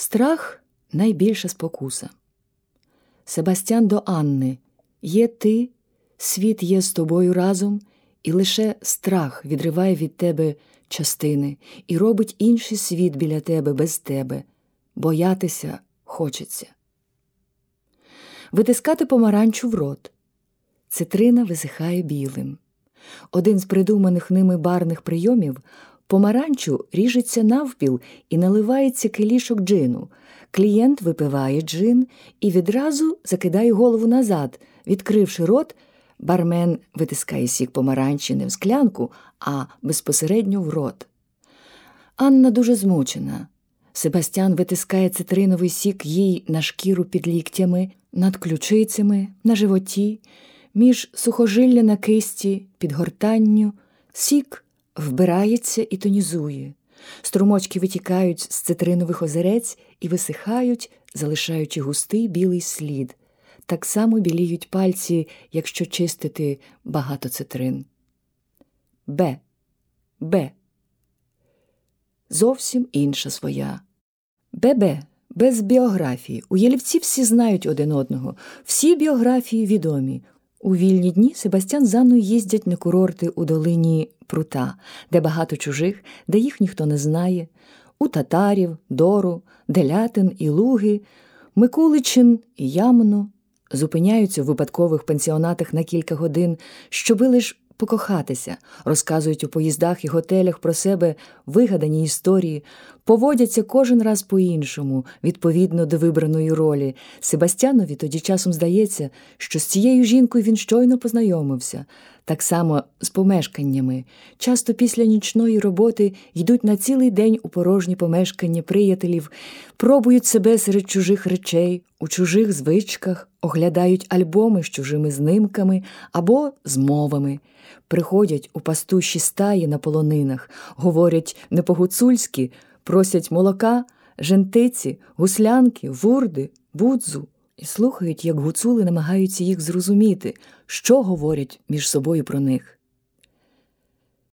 Страх найбільша спокуса. Себастьян до Анни є ти, світ є з тобою разом, і лише страх відриває від тебе частини і робить інший світ біля тебе без тебе. Боятися хочеться. Витискати помаранчу в рот. Цитрина висихає білим. Один з придуманих ними барних прийомів помаранчу ріжеться навпіл і наливається килішок джину. Клієнт випиває джин і відразу закидає голову назад, відкривши рот. Бармен витискає сік помаранчі не в склянку, а безпосередньо в рот. Анна дуже змучена. Себастьян витискає цитриновий сік їй на шкіру під ліктями, над ключицями, на животі, між сухожилля на кисті, під гортанню. Сік вбирається і тонізує. Струмочки витікають з цитринових озерець і висихають, залишаючи густий білий слід. Так само біліють пальці, якщо чистити багато цитрин. Б. Б. Зовсім інша своя. ББ. Без біографії. У Єлівці всі знають один одного, всі біографії відомі. У вільні дні Себастьян з Анною їздять на курорти у долині Прута, де багато чужих, де їх ніхто не знає, у татарів, дору, делятин і луги, Микуличин і Ямну, зупиняються в випадкових пансіонатах на кілька годин, щоби лиш покохатися, розказують у поїздах і готелях про себе вигадані історії, поводяться кожен раз по-іншому, відповідно до вибраної ролі. Себастьянові тоді часом здається, що з цією жінкою він щойно познайомився. Так само з помешканнями. Часто після нічної роботи йдуть на цілий день у порожні помешкання приятелів, пробують себе серед чужих речей, у чужих звичках, оглядають альбоми з чужими знимками або з мовами, приходять у пастуші стаї на полонинах, говорять не по-гуцульськи, просять молока, жентиці, гуслянки, вурди, будзу і слухають, як гуцули намагаються їх зрозуміти, що говорять між собою про них.